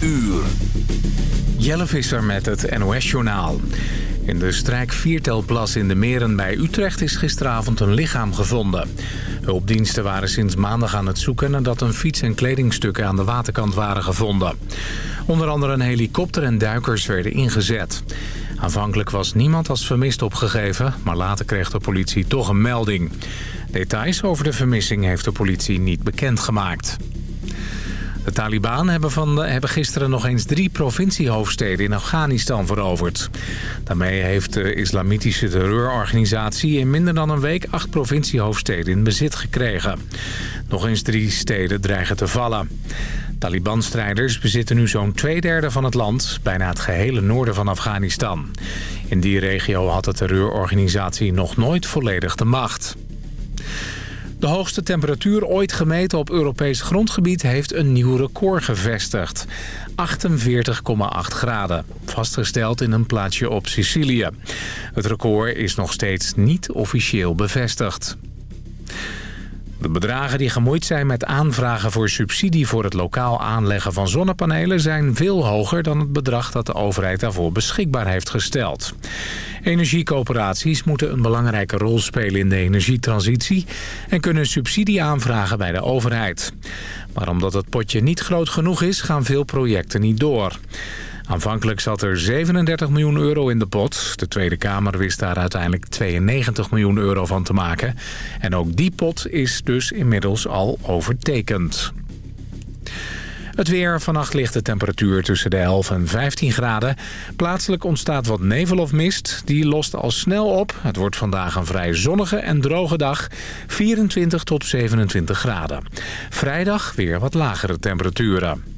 uur. Jelle Visser met het NOS-journaal. In de strijk Viertelplas in de Meren bij Utrecht is gisteravond een lichaam gevonden. Hulpdiensten waren sinds maandag aan het zoeken nadat een fiets en kledingstukken aan de waterkant waren gevonden. Onder andere een helikopter en duikers werden ingezet. Aanvankelijk was niemand als vermist opgegeven, maar later kreeg de politie toch een melding. Details over de vermissing heeft de politie niet bekendgemaakt. De Taliban hebben, van hebben gisteren nog eens drie provinciehoofdsteden in Afghanistan veroverd. Daarmee heeft de islamitische terreurorganisatie in minder dan een week acht provinciehoofdsteden in bezit gekregen. Nog eens drie steden dreigen te vallen. Taliban-strijders bezitten nu zo'n twee derde van het land, bijna het gehele noorden van Afghanistan. In die regio had de terreurorganisatie nog nooit volledig de macht. De hoogste temperatuur ooit gemeten op Europees grondgebied heeft een nieuw record gevestigd. 48,8 graden, vastgesteld in een plaatsje op Sicilië. Het record is nog steeds niet officieel bevestigd. De bedragen die gemoeid zijn met aanvragen voor subsidie voor het lokaal aanleggen van zonnepanelen zijn veel hoger dan het bedrag dat de overheid daarvoor beschikbaar heeft gesteld. Energiecoöperaties moeten een belangrijke rol spelen in de energietransitie en kunnen subsidie aanvragen bij de overheid. Maar omdat het potje niet groot genoeg is, gaan veel projecten niet door. Aanvankelijk zat er 37 miljoen euro in de pot. De Tweede Kamer wist daar uiteindelijk 92 miljoen euro van te maken. En ook die pot is dus inmiddels al overtekend. Het weer. Vannacht ligt de temperatuur tussen de 11 en 15 graden. Plaatselijk ontstaat wat nevel of mist. Die lost al snel op. Het wordt vandaag een vrij zonnige en droge dag. 24 tot 27 graden. Vrijdag weer wat lagere temperaturen.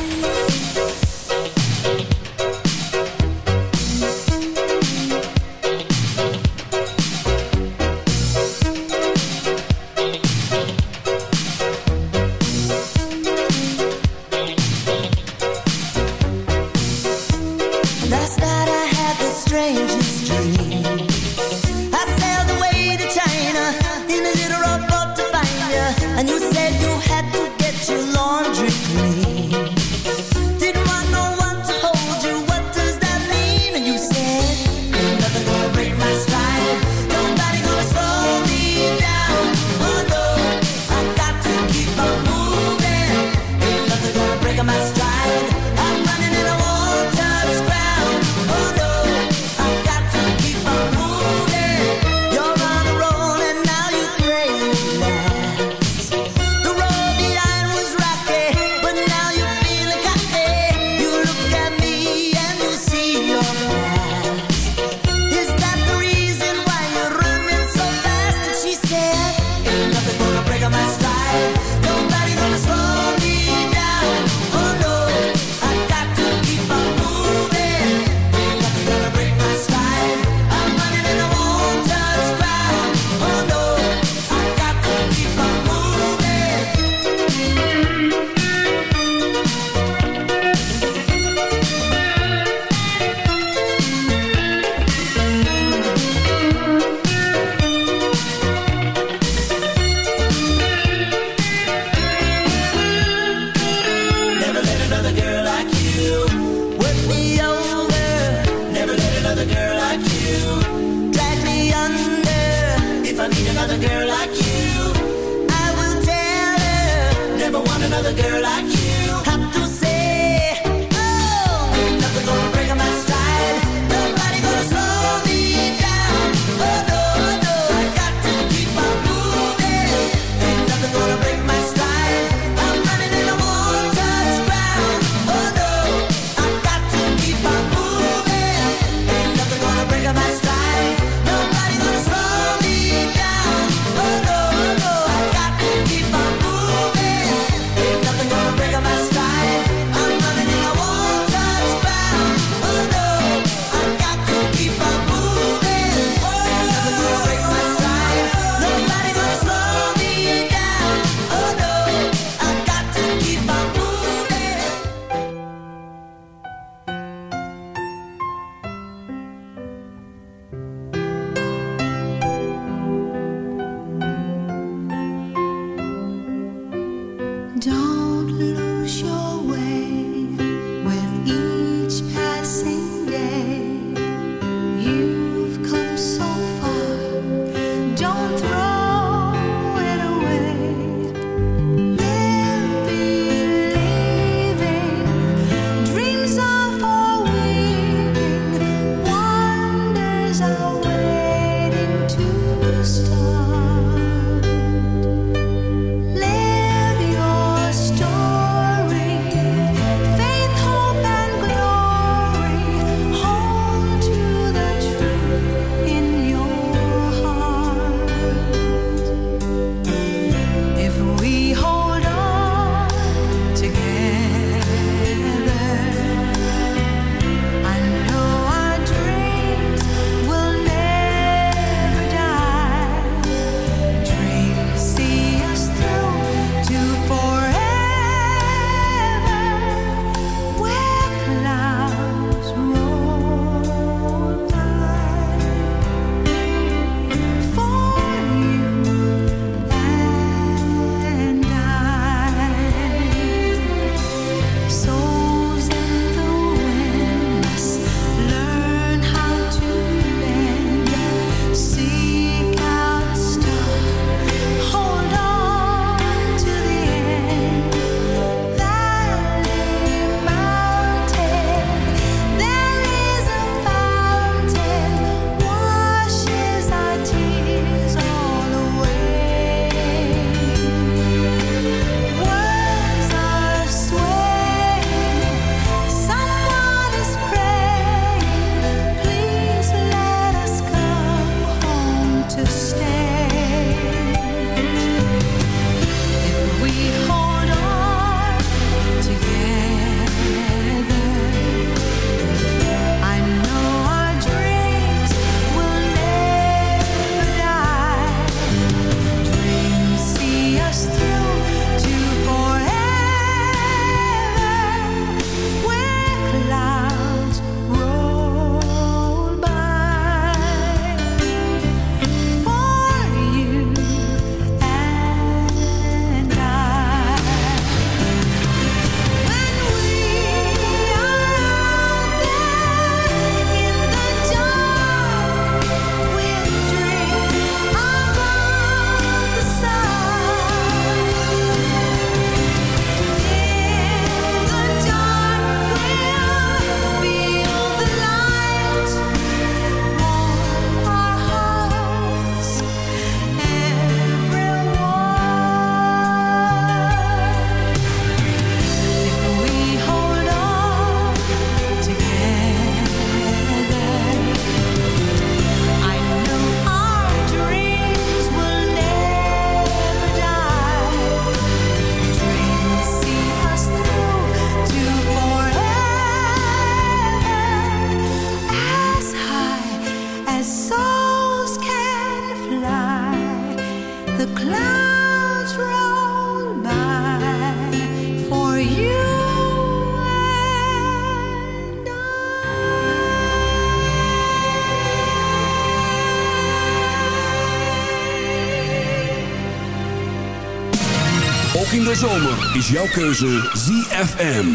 is jouw keuze ZFM.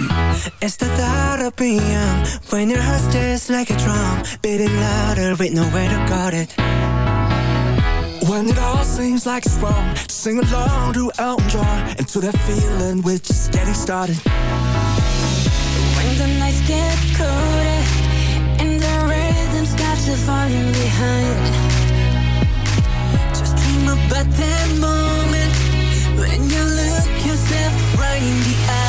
It's the thought of being when your heart just like a drum, beating louder with nowhere to guard it. When it all seems like it's wrong, sing along to Elton John and that feeling we're just getting started. When the nights get colder and the rhythms got you falling behind, just dream about that moment when you look yourself right in the eye.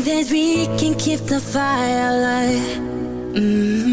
That we can keep the fire alive. Mm -hmm.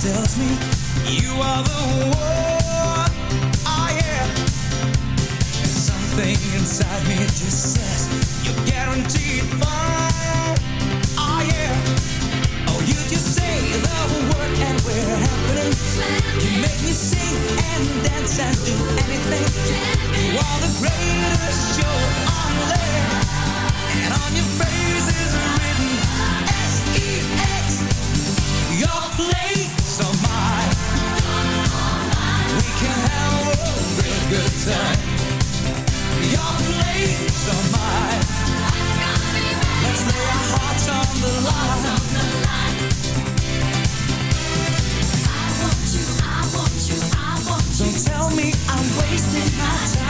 tells me you are the one. Oh yeah. Something inside me just says you're guaranteed fine. Oh yeah. Oh, you just say the word and we're happening. You make me sing and dance and do anything. You are the greatest show on earth, and on your face is written S E X. Your place. good time. Your place or mine. Let's lay our hearts on the line. I want you, I want you, I want you. Don't tell me I'm wasting my time.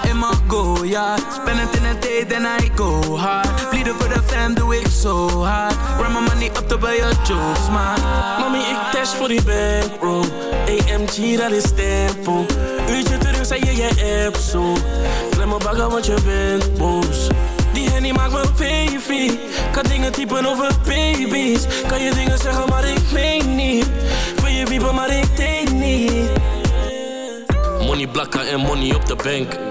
mag go, ja. Spend het in het day, then I go hard. Bleeden voor de fam, doe ik zo hard. Run my money up to buy your jokes, man Mami, ik dash voor die bankroll. AMG, dat is tempo. Uurtje terug, zei je je app zo. Klem me bagger, want je bent boos. Die Henny maakt me baby. Kan dingen typen over baby's. Kan je dingen zeggen, maar ik meen niet. Wil je wiepen, maar ik denk niet. Money blakken en money op de bank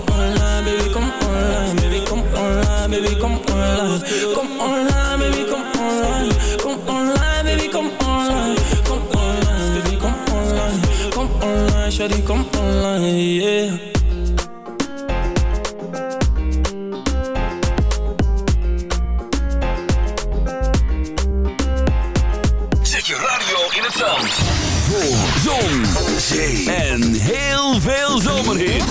online, baby, kom online. Baby, kom online, baby, kom online. Kom online, baby, kom online. Kom online, baby, kom online. Kom online, baby, kom online. Kom online, shawty, kom online, yeah. Zon, zee en heel veel zomerhit.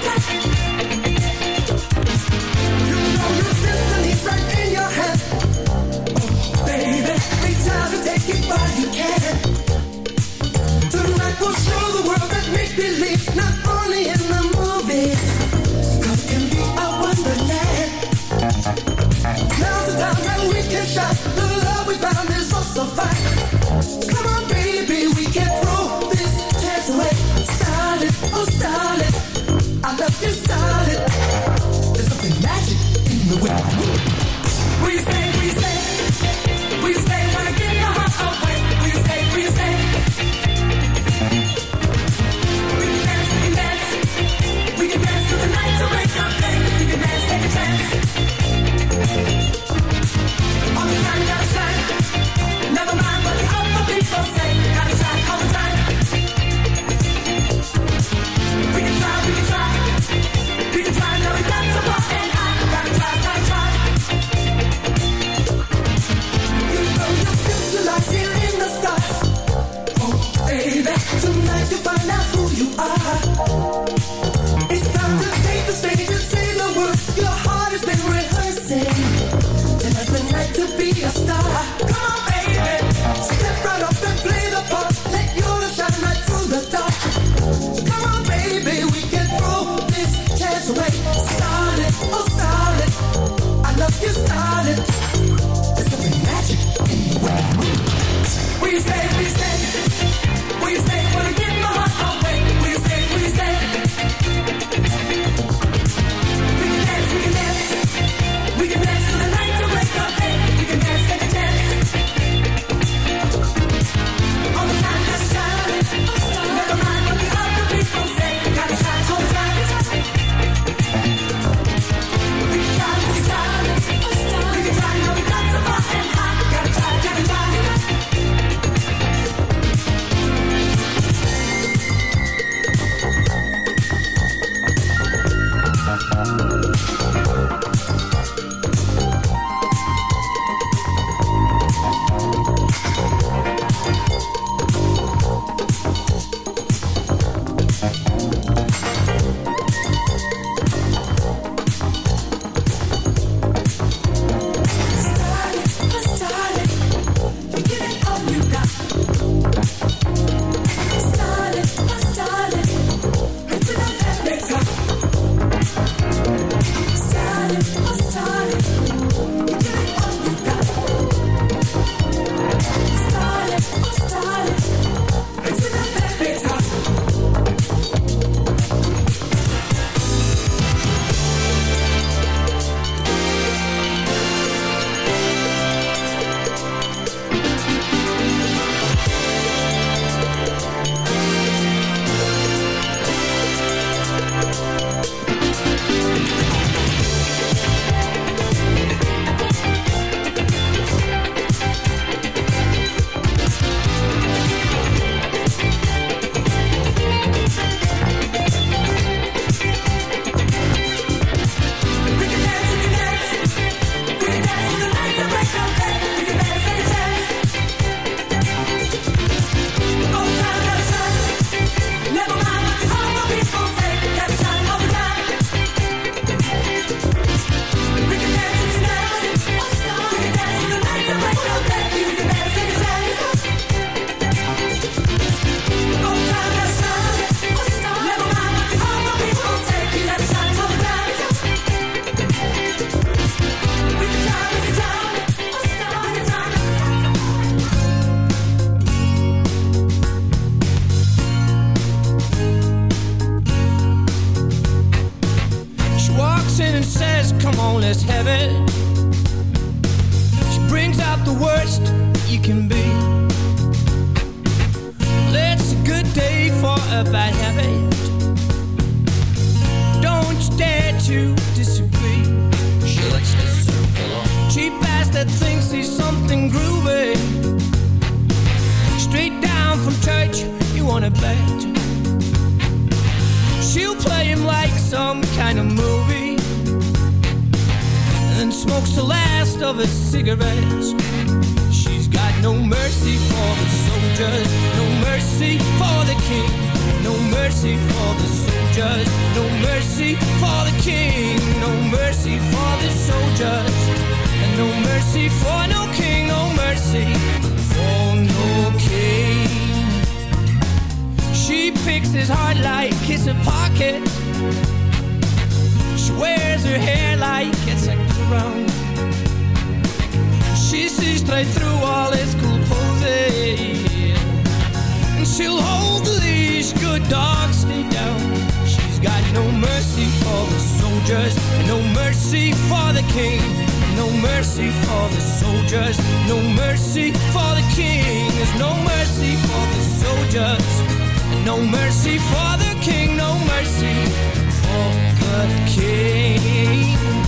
because heart mercy for the king. There's no mercy for the soldiers, And no mercy for the king. No mercy for the king.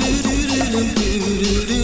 dürürürüm dürürürüm